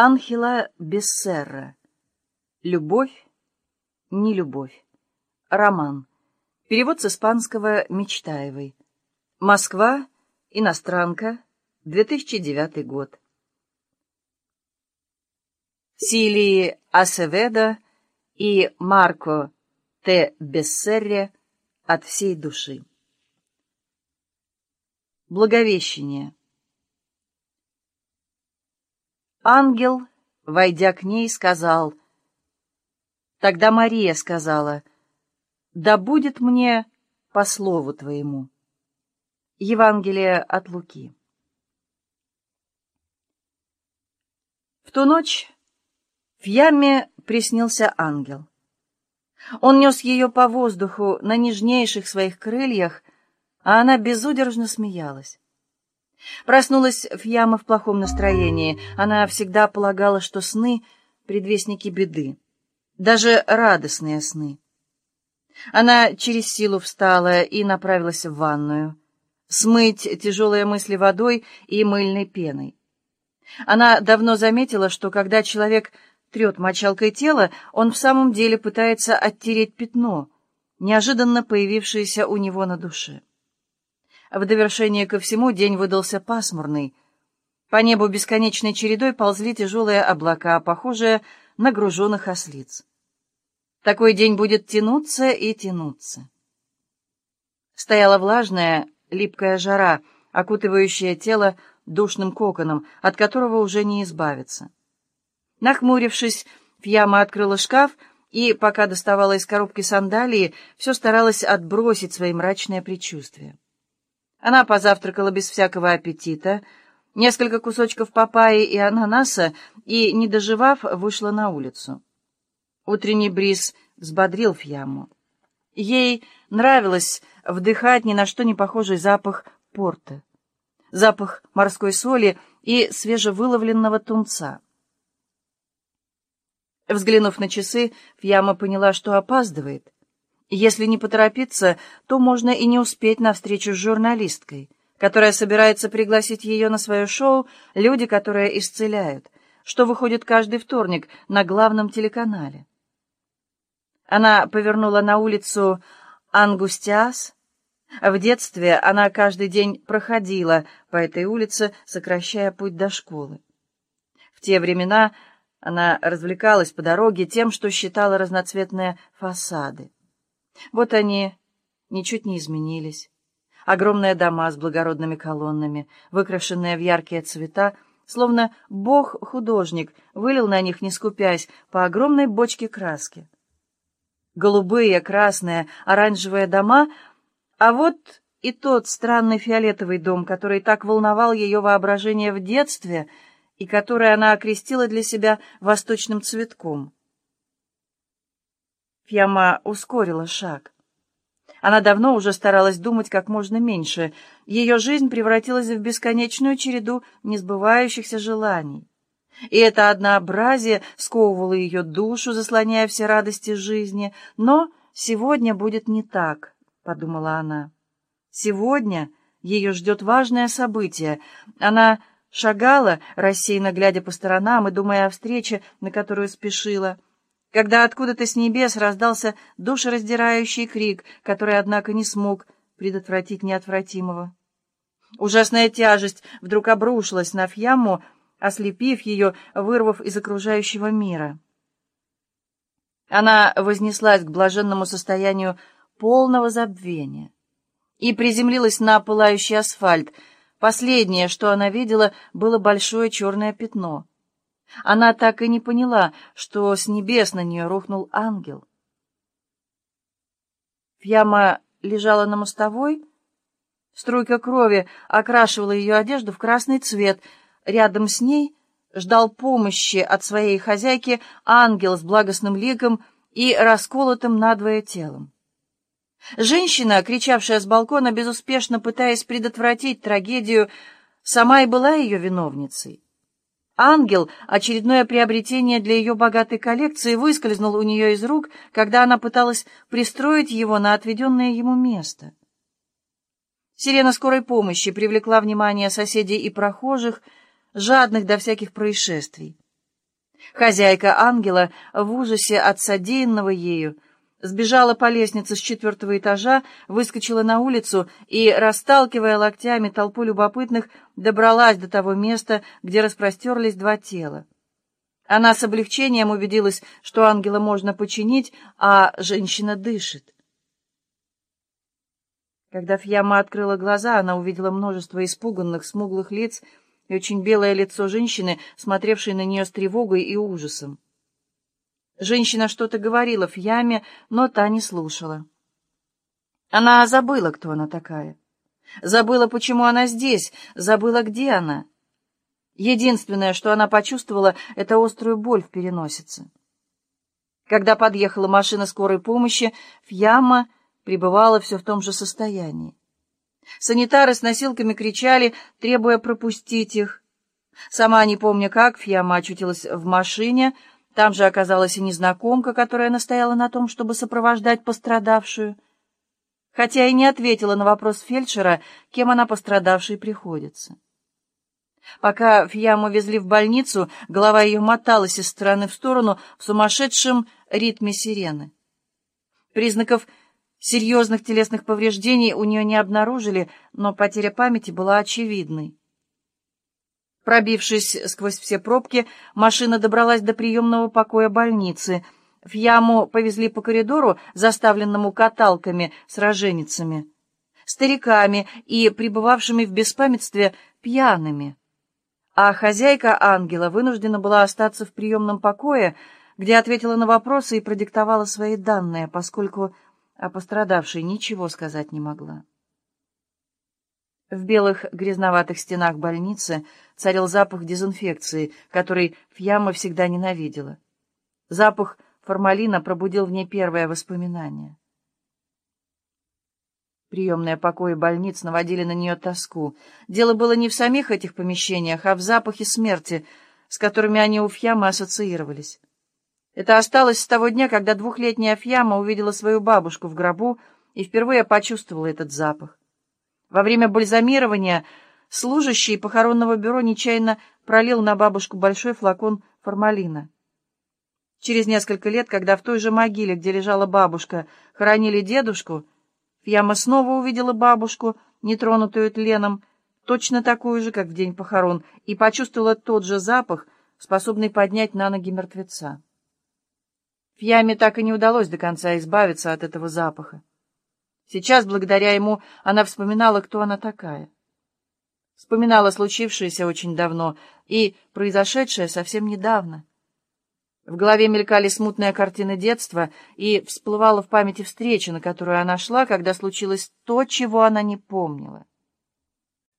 Анхела Бессерра. Любовь, не любовь. Роман. Перевод с испанского Мечтаевой. Москва. Иностранка. 2009 год. Силии Асеведа и Марко Т. Бессерре от всей души. Благовещение. Ангел, войдя к ней, сказал, Тогда Мария сказала, «Да будет мне по слову твоему». Евангелие от Луки. В ту ночь в яме приснился ангел. Он нес ее по воздуху на нежнейших своих крыльях, а она безудержно смеялась. Проснулась Фьяма в плохом настроении. Она всегда полагала, что сны — предвестники беды. Даже радостные сны. Она через силу встала и направилась в ванную. Смыть тяжелые мысли водой и мыльной пеной. Она давно заметила, что когда человек трет мочалкой тело, он в самом деле пытается оттереть пятно, неожиданно появившееся у него на душе. В довершение ко всему день выдался пасмурный. По небу бесконечной чередой ползли тяжелые облака, похожие на груженных ослиц. Такой день будет тянуться и тянуться. Стояла влажная, липкая жара, окутывающая тело душным коконом, от которого уже не избавиться. Нахмурившись, Фьяма открыла шкаф и, пока доставала из коробки сандалии, все старалась отбросить свои мрачные предчувствия. Она позавтракала без всякого аппетита, несколько кусочков папайи и ананаса, и, не доживав, вышла на улицу. Утренний бриз взбодрил Фьяму. Ей нравилось вдыхать ни на что не похожий запах порта, запах морской соли и свежевыловленного тунца. Взглянув на часы, Фьяма поняла, что опаздывает — если не поторопиться, то можно и не успеть на встречу с журналисткой, которая собирается пригласить ее на свое шоу «Люди, которые исцеляют», что выходит каждый вторник на главном телеканале. Она повернула на улицу Ангустиас. В детстве она каждый день проходила по этой улице, сокращая путь до школы. В те времена она развлекалась по дороге тем, что считала разноцветные фасады. Вот они ничуть не изменились. Огромные дома с благородными колоннами, выкрашенные в яркие цвета, словно бог-художник вылил на них, не скупясь, по огромной бочке краски. Голубые, красные, оранжевые дома, а вот и тот странный фиолетовый дом, который так волновал ее воображение в детстве и который она окрестила для себя восточным цветком — Фьяма ускорила шаг. Она давно уже старалась думать как можно меньше. Ее жизнь превратилась в бесконечную череду несбывающихся желаний. И это однообразие сковывало ее душу, заслоняя все радости жизни. Но сегодня будет не так, — подумала она. Сегодня ее ждет важное событие. Она шагала, рассеянно глядя по сторонам и думая о встрече, на которую спешила — когда откуда-то с небес раздался душераздирающий крик, который, однако, не смог предотвратить неотвратимого. Ужасная тяжесть вдруг обрушилась на Фьяму, ослепив ее, вырвав из окружающего мира. Она вознеслась к блаженному состоянию полного забвения и приземлилась на пылающий асфальт. Последнее, что она видела, было большое черное пятно — она так и не поняла, что с небес на нее рухнул ангел. Фьяма лежала на мостовой. Струйка крови окрашивала ее одежду в красный цвет. Рядом с ней ждал помощи от своей хозяйки ангел с благостным ликом и расколотым надвое телом. Женщина, кричавшая с балкона, безуспешно пытаясь предотвратить трагедию, сама и была ее виновницей. Ангел, очередное приобретение для ее богатой коллекции, выскользнул у нее из рук, когда она пыталась пристроить его на отведенное ему место. Сирена скорой помощи привлекла внимание соседей и прохожих, жадных до всяких происшествий. Хозяйка ангела в ужасе от содеянного ею сбежала по лестнице с четвертого этажа, выскочила на улицу и, расталкивая локтями толпу любопытных, добралась до того места, где распростерлись два тела. Она с облегчением убедилась, что ангела можно починить, а женщина дышит. Когда Фьяма открыла глаза, она увидела множество испуганных, смуглых лиц и очень белое лицо женщины, смотревшей на нее с тревогой и ужасом. Женщина что-то говорила в яме, но та не слушала. Она забыла, кто она такая. Забыла, почему она здесь, забыла, где она. Единственное, что она почувствовала, это острую боль в переносице. Когда подъехала машина скорой помощи, Фьяма пребывала все в том же состоянии. Санитары с носилками кричали, требуя пропустить их. Сама, не помня как, Фьяма очутилась в машине, там же оказалась и незнакомка, которая настояла на том, чтобы сопровождать пострадавшую, хотя и не ответила на вопрос фельдшера, кем она пострадавшей приходится. Пока Фьяму везли в больницу, голова ее моталась из стороны в сторону в сумасшедшем ритме сирены. Признаков серьезных телесных повреждений у нее не обнаружили, но потеря памяти была очевидной. Пробившись сквозь все пробки, машина добралась до приемного покоя больницы. В яму повезли по коридору, заставленному каталками с роженицами, стариками и пребывавшими в беспамятстве пьяными. А хозяйка ангела вынуждена была остаться в приемном покое, где ответила на вопросы и продиктовала свои данные, поскольку о пострадавшей ничего сказать не могла. В белых грязноватых стенах больницы царил запах дезинфекции, который Фьяма всегда ненавидела. Запах формалина пробудил в ней первое воспоминание. Приемные покои больниц наводили на нее тоску. Дело было не в самих этих помещениях, а в запахе смерти, с которыми они у Фьямы ассоциировались. Это осталось с того дня, когда двухлетняя Фьяма увидела свою бабушку в гробу и впервые почувствовала этот запах. Во время бальзамирования служащий похоронного бюро нечаянно пролил на бабушку большой флакон формалина. Через несколько лет, когда в той же могиле, где лежала бабушка, хоронили дедушку, Фьяма снова увидела бабушку, нетронутую тленом, точно такую же, как в день похорон, и почувствовала тот же запах, способный поднять на ноги мертвеца. Фьяме так и не удалось до конца избавиться от этого запаха. Сейчас, благодаря ему, она вспоминала, кто она такая. Вспоминала случившееся очень давно и произошедшее совсем недавно. В голове мелькали смутные картины детства, и всплывала в памяти встреча, на которую она шла, когда случилось то, чего она не помнила.